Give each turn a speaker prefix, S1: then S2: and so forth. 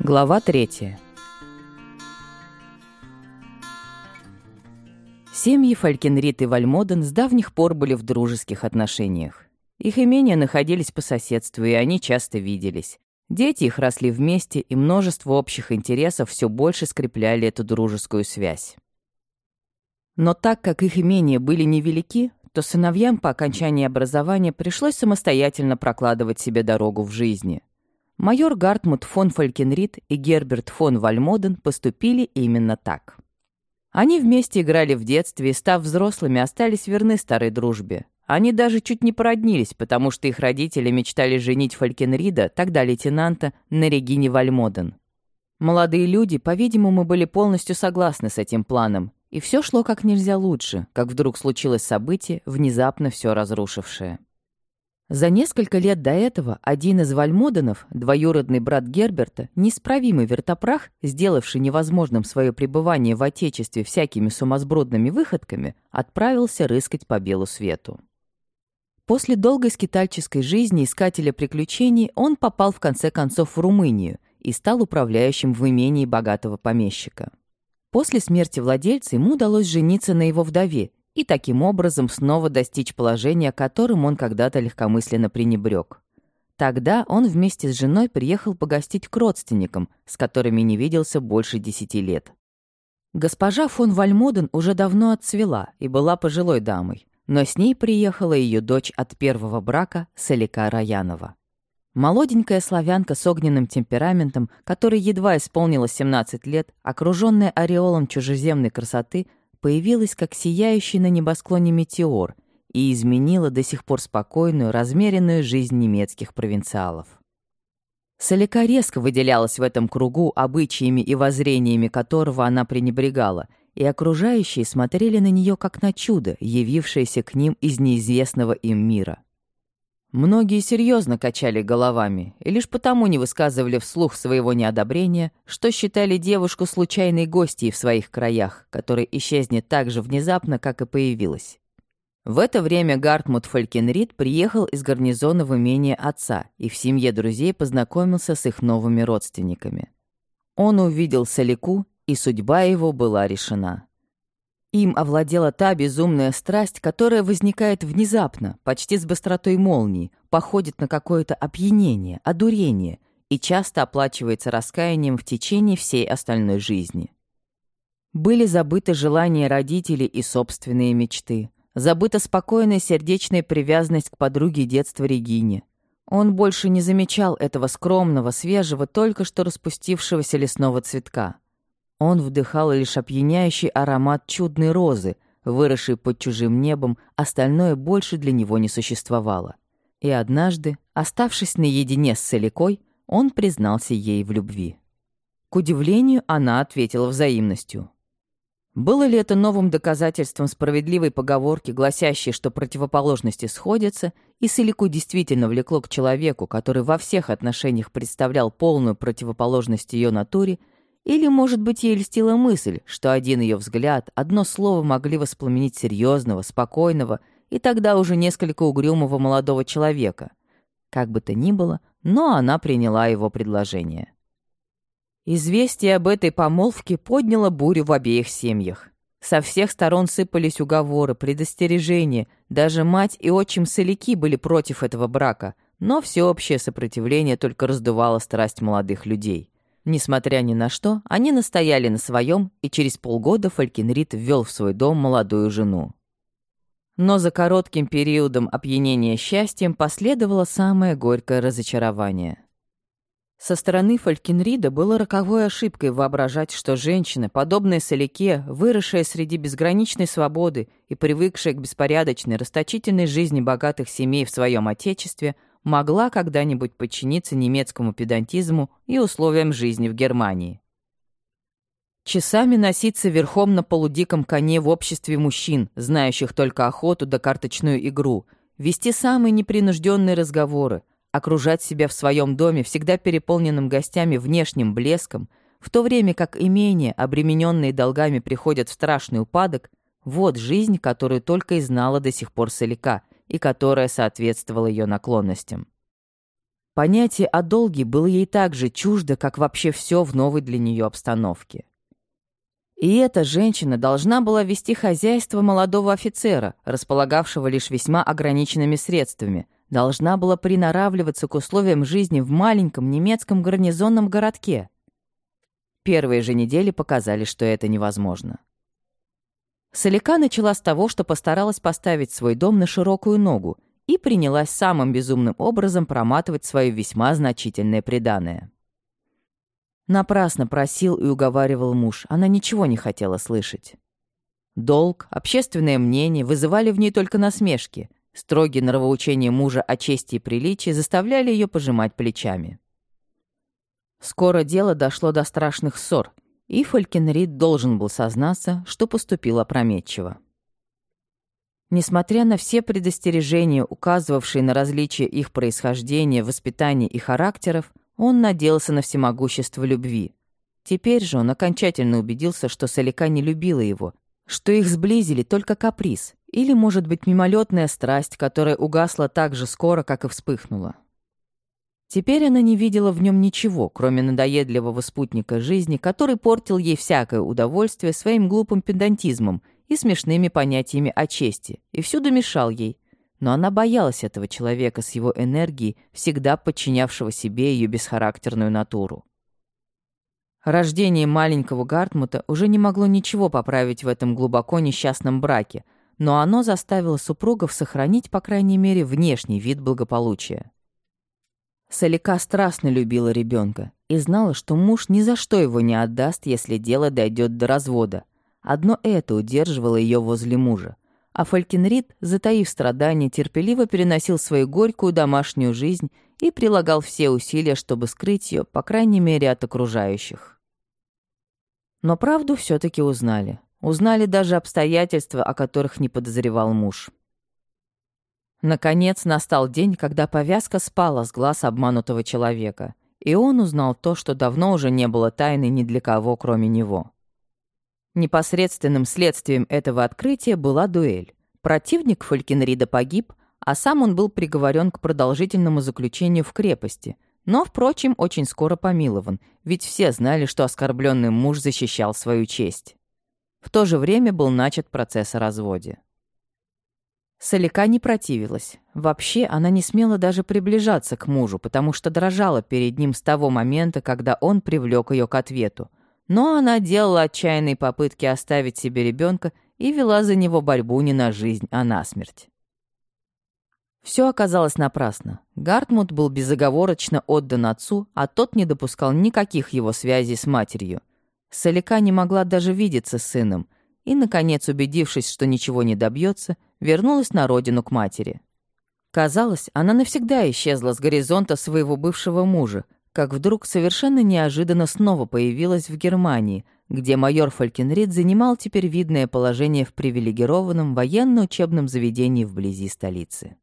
S1: Глава третья. Семьи Фалькенрит и Вальмоден с давних пор были в дружеских отношениях. Их имения находились по соседству, и они часто виделись. Дети их росли вместе, и множество общих интересов все больше скрепляли эту дружескую связь. Но так как их имения были невелики, то сыновьям по окончании образования пришлось самостоятельно прокладывать себе дорогу в жизни. Майор Гартмут фон Фалькенрид и Герберт фон Вальмоден поступили именно так. Они вместе играли в детстве и, став взрослыми, остались верны старой дружбе. Они даже чуть не породнились, потому что их родители мечтали женить Фалькенрида, тогда лейтенанта, на Регине Вальмоден. Молодые люди, по-видимому, были полностью согласны с этим планом, и все шло как нельзя лучше, как вдруг случилось событие, внезапно все разрушившее. За несколько лет до этого один из Вальмоденов, двоюродный брат Герберта, неисправимый вертопрах, сделавший невозможным свое пребывание в Отечестве всякими сумасбродными выходками, отправился рыскать по белу свету. После долгой скитальческой жизни искателя приключений он попал в конце концов в Румынию и стал управляющим в имении богатого помещика. После смерти владельца ему удалось жениться на его вдове и таким образом снова достичь положения, которым он когда-то легкомысленно пренебрег. Тогда он вместе с женой приехал погостить к родственникам, с которыми не виделся больше десяти лет. Госпожа фон Вальмоден уже давно отцвела и была пожилой дамой, но с ней приехала ее дочь от первого брака Салика Раянова. Молоденькая славянка с огненным темпераментом, которой едва исполнилось 17 лет, окруженная ореолом чужеземной красоты, появилась как сияющий на небосклоне метеор и изменила до сих пор спокойную, размеренную жизнь немецких провинциалов. Солика резко выделялась в этом кругу, обычаями и воззрениями которого она пренебрегала, и окружающие смотрели на нее как на чудо, явившееся к ним из неизвестного им мира. Многие серьезно качали головами и лишь потому не высказывали вслух своего неодобрения, что считали девушку случайной гостьей в своих краях, которая исчезнет так же внезапно, как и появилась. В это время Гартмут Фалькенрид приехал из гарнизона в имение отца и в семье друзей познакомился с их новыми родственниками. Он увидел Салику, и судьба его была решена. Им овладела та безумная страсть, которая возникает внезапно, почти с быстротой молнии, походит на какое-то опьянение, одурение и часто оплачивается раскаянием в течение всей остальной жизни. Были забыты желания родителей и собственные мечты. Забыта спокойная сердечная привязанность к подруге детства Регине. Он больше не замечал этого скромного, свежего, только что распустившегося лесного цветка — он вдыхал лишь опьяняющий аромат чудной розы, выросшей под чужим небом, остальное больше для него не существовало. И однажды, оставшись наедине с Целикой, он признался ей в любви. К удивлению, она ответила взаимностью. Было ли это новым доказательством справедливой поговорки, гласящей, что противоположности сходятся, и Селику действительно влекло к человеку, который во всех отношениях представлял полную противоположность ее натуре, или, может быть, ей льстила мысль, что один ее взгляд, одно слово могли воспламенить серьезного, спокойного и тогда уже несколько угрюмого молодого человека. Как бы то ни было, но она приняла его предложение. Известие об этой помолвке подняло бурю в обеих семьях. Со всех сторон сыпались уговоры, предостережения, даже мать и отчим Соляки были против этого брака, но всеобщее сопротивление только раздувало страсть молодых людей. Несмотря ни на что, они настояли на своем, и через полгода Фалькенрид ввел в свой дом молодую жену. Но за коротким периодом опьянения счастьем последовало самое горькое разочарование. Со стороны Фалькенрида было роковой ошибкой воображать, что женщина, подобная Соляке, выросшая среди безграничной свободы и привыкшая к беспорядочной, расточительной жизни богатых семей в своем отечестве – могла когда-нибудь подчиниться немецкому педантизму и условиям жизни в Германии. Часами носиться верхом на полудиком коне в обществе мужчин, знающих только охоту да карточную игру, вести самые непринужденные разговоры, окружать себя в своем доме всегда переполненным гостями внешним блеском, в то время как имения, обремененные долгами, приходят в страшный упадок, вот жизнь, которую только и знала до сих пор Соляка, и которая соответствовала ее наклонностям. Понятие о долге было ей так же чуждо, как вообще все в новой для нее обстановке. И эта женщина должна была вести хозяйство молодого офицера, располагавшего лишь весьма ограниченными средствами, должна была приноравливаться к условиям жизни в маленьком немецком гарнизонном городке. Первые же недели показали, что это невозможно. Солика начала с того, что постаралась поставить свой дом на широкую ногу и принялась самым безумным образом проматывать свое весьма значительное преданное. Напрасно просил и уговаривал муж, она ничего не хотела слышать. Долг, общественное мнение вызывали в ней только насмешки. Строгие нравоучения мужа о чести и приличии заставляли ее пожимать плечами. Скоро дело дошло до страшных ссор, и Фолькенрид должен был сознаться, что поступил опрометчиво. Несмотря на все предостережения, указывавшие на различия их происхождения, воспитания и характеров, он надеялся на всемогущество любви. Теперь же он окончательно убедился, что Салика не любила его, что их сблизили только каприз или, может быть, мимолетная страсть, которая угасла так же скоро, как и вспыхнула. Теперь она не видела в нем ничего, кроме надоедливого спутника жизни, который портил ей всякое удовольствие своим глупым педантизмом и смешными понятиями о чести, и всюду мешал ей, но она боялась этого человека с его энергией, всегда подчинявшего себе ее бесхарактерную натуру. Рождение маленького Гартмута уже не могло ничего поправить в этом глубоко несчастном браке, но оно заставило супругов сохранить, по крайней мере, внешний вид благополучия. Салика страстно любила ребенка и знала, что муж ни за что его не отдаст, если дело дойдет до развода. Одно это удерживало ее возле мужа — а Фалькенрид, затаив страдания, терпеливо переносил свою горькую домашнюю жизнь и прилагал все усилия, чтобы скрыть ее, по крайней мере, от окружающих. Но правду все таки узнали. Узнали даже обстоятельства, о которых не подозревал муж. Наконец настал день, когда повязка спала с глаз обманутого человека, и он узнал то, что давно уже не было тайны ни для кого, кроме него. Непосредственным следствием этого открытия была дуэль. Противник Фолькенрида погиб, а сам он был приговорен к продолжительному заключению в крепости, но, впрочем, очень скоро помилован, ведь все знали, что оскорбленный муж защищал свою честь. В то же время был начат процесс о разводе. Салика не противилась. Вообще, она не смела даже приближаться к мужу, потому что дрожала перед ним с того момента, когда он привлек ее к ответу. Но она делала отчаянные попытки оставить себе ребенка и вела за него борьбу не на жизнь, а на смерть. Все оказалось напрасно. Гартмут был безоговорочно отдан отцу, а тот не допускал никаких его связей с матерью. Салика не могла даже видеться с сыном, и, наконец, убедившись, что ничего не добьется, вернулась на родину к матери. Казалось, она навсегда исчезла с горизонта своего бывшего мужа, как вдруг совершенно неожиданно снова появилась в Германии, где майор Фалькенрид занимал теперь видное положение в привилегированном военно-учебном заведении вблизи столицы.